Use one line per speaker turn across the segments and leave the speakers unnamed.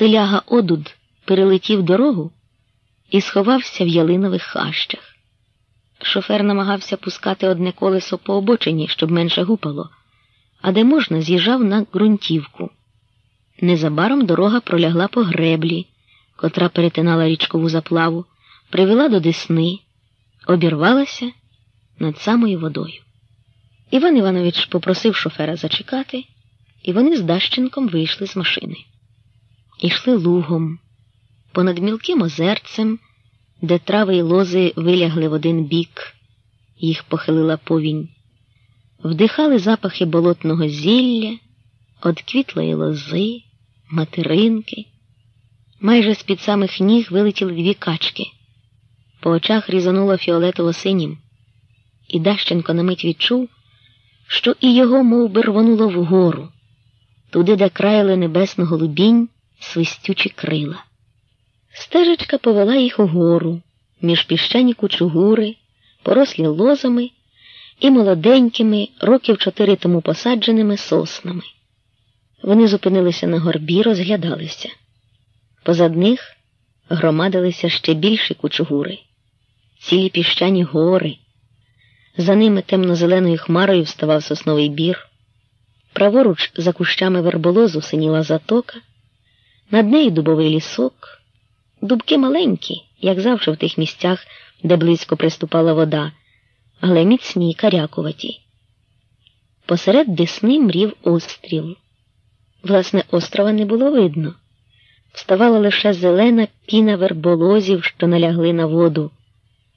Стиляга одуд перелетів дорогу і сховався в ялинових хащах. Шофер намагався пускати одне колесо по обочині, щоб менше гупало, а де можна, з'їжджав на ґрунтівку. Незабаром дорога пролягла по греблі, котра перетинала річкову заплаву, привела до Десни, обірвалася над самою водою. Іван Іванович попросив шофера зачекати, і вони з Дащенком вийшли з машини. Ішли лугом, понад мілким озерцем, де трави й лози вилягли в один бік, їх похилила повінь, вдихали запахи болотного зілля, од квітлої лози, материнки. Майже з під самих ніг вилетіли дві качки. По очах різануло фіолетово синім, і Дащенко на мить відчув, що і його мов би, рвонуло вгору, туди, де краяли небесну голубінь свистючі крила. Стежечка повела їх угору, між піщані кучугури, порослі лозами і молоденькими, років чотири тому посадженими соснами. Вони зупинилися на горбі, розглядалися. Позад них громадилися ще більші кучугури, цілі піщані гори. За ними темно-зеленою хмарою вставав сосновий бір. Праворуч за кущами верболозу синіла затока, над нею дубовий лісок, дубки маленькі, як завжди в тих місцях, де близько приступала вода, але міцні карякуваті. Посеред десни мрів острів. Власне, острова не було видно. Вставала лише зелена піна верболозів, що налягли на воду,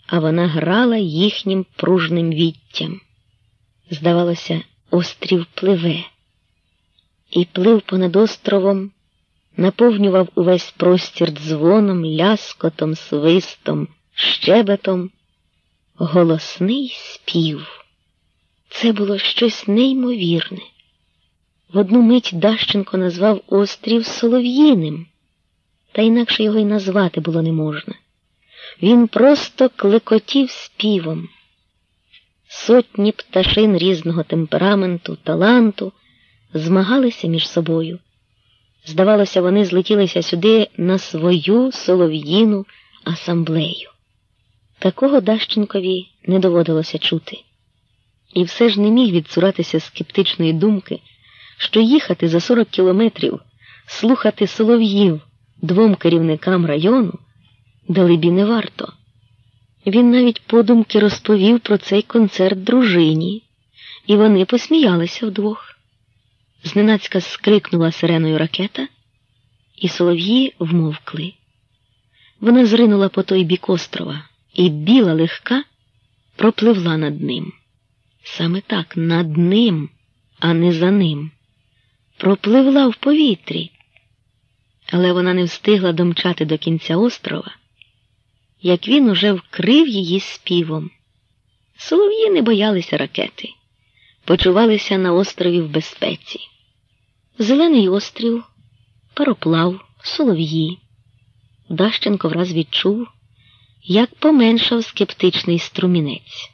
а вона грала їхнім пружним віттям. Здавалося, острів пливе, і плив понад островом, наповнював увесь простір дзвоном, ляскотом, свистом, щебетом. Голосний спів. Це було щось неймовірне. В одну мить Дащенко назвав острів Солов'їним, та інакше його й назвати було не можна. Він просто клекотів співом. Сотні пташин різного темпераменту, таланту змагалися між собою. Здавалося, вони злетілися сюди на свою солов'їну асамблею. Такого Дащенкові не доводилося чути. І все ж не міг відсуратися скептичної думки, що їхати за 40 кілометрів, слухати солов'їв двом керівникам району далебі не варто. Він навіть подумки розповів про цей концерт дружині, і вони посміялися вдвох. Зненацька скрикнула сиреною ракета, і солов'ї вмовкли. Вона зринула по той бік острова, і біла легка пропливла над ним. Саме так, над ним, а не за ним. Пропливла в повітрі, але вона не встигла домчати до кінця острова, як він уже вкрив її співом. Солов'ї не боялися ракети, почувалися на острові в безпеці. Зелений острів, пароплав, солов'ї. Дащенко враз відчув, як поменшав скептичний струмінець.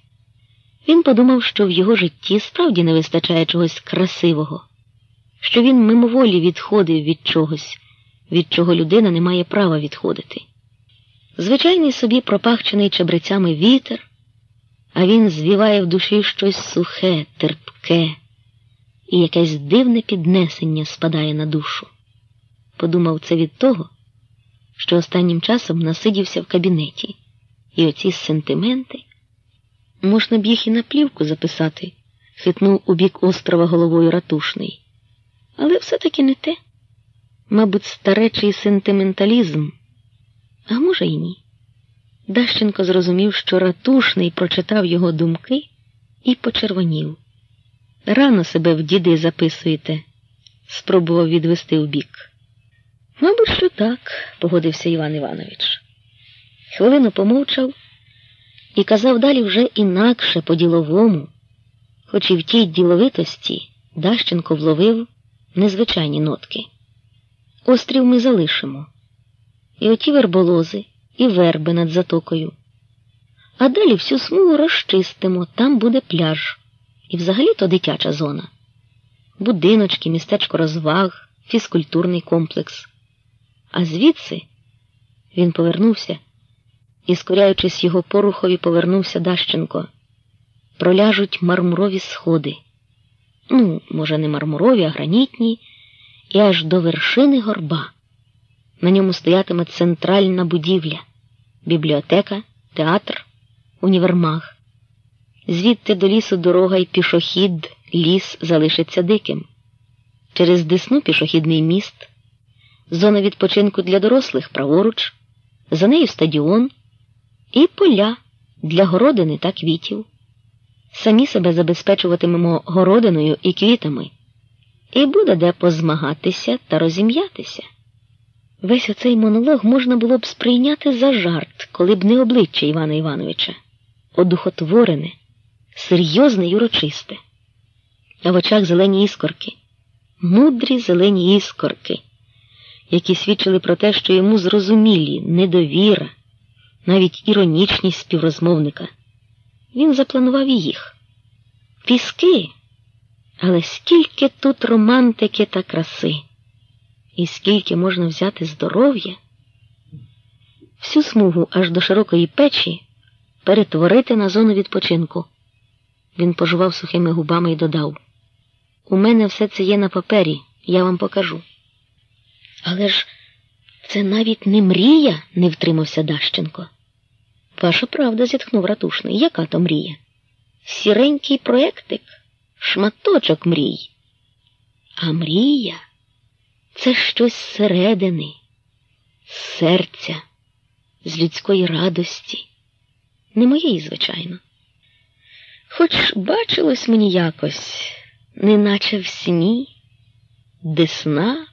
Він подумав, що в його житті справді не вистачає чогось красивого, що він мимоволі відходив від чогось, від чого людина не має права відходити. Звичайний собі пропахчений чебрецями вітер, а він звіває в душі щось сухе, терпке і якесь дивне піднесення спадає на душу. Подумав це від того, що останнім часом насидівся в кабінеті, і оці сентименти можна б їх і на плівку записати, хитнув у бік острова головою ратушний. Але все-таки не те. Мабуть, старечий сентименталізм, а може й ні. Дащенко зрозумів, що ратушний прочитав його думки і почервонів. Рано себе в діди записуєте, спробував відвести вбік. Мабуть, що так, погодився Іван Іванович. Хвилину помовчав і казав далі вже інакше по-діловому, хоч і в тій діловитості Дащенко вловив незвичайні нотки. Острів ми залишимо, і оті верболози, і верби над затокою. А далі всю смугу розчистимо, там буде пляж. І взагалі то дитяча зона. Будиночки, містечко розваг, фізкультурний комплекс. А звідси він повернувся і, скоряючись його порухові, повернувся Дащенко. Проляжуть мармурові сходи. Ну, може, не мармурові, а гранітні, і аж до вершини горба. На ньому стоятиме центральна будівля, бібліотека, театр, універмаг. Звідти до лісу дорога й пішохід, ліс залишиться диким. Через Десну пішохідний міст, зона відпочинку для дорослих праворуч, за нею стадіон і поля для городини та квітів. Самі себе забезпечуватимемо городиною і квітами, і буде де позмагатися та розім'ятися. Весь оцей монолог можна було б сприйняти за жарт, коли б не обличчя Івана Івановича, одухотворене, серйозне й урочисте, а в очах зелені іскорки, мудрі зелені іскорки, які свідчили про те, що йому зрозумілі недовіра, навіть іронічність співрозмовника. Він запланував і їх. Піски, але скільки тут романтики та краси, і скільки можна взяти здоров'я, всю смугу аж до широкої печі перетворити на зону відпочинку. Він пожував сухими губами і додав: У мене все це є на папері, я вам покажу. Але ж це навіть не мрія, не втримався Дащенко. Ваша правда, зітхнув ратушний. Яка то мрія? Сіренький проєктик, шматочок мрій. А мрія це щось зсередини, з серця, з людської радості, не моєї, звичайно. Хоч бачилось мені якось, неначе в сні, десна,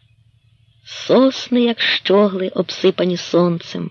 сосни, як щогли, обсипані сонцем.